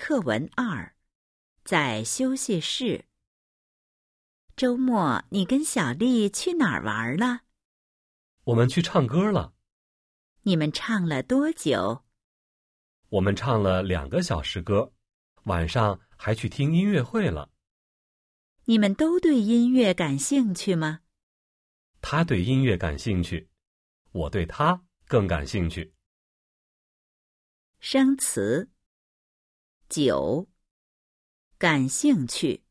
课文二，在休息室。周末你跟小丽去哪儿玩了？我们去唱歌了。你们唱了多久？我们唱了两个小时歌，晚上还去听音乐会了。你们都对音乐感兴趣吗？他对音乐感兴趣，我对他更感兴趣。生词。九，感兴趣。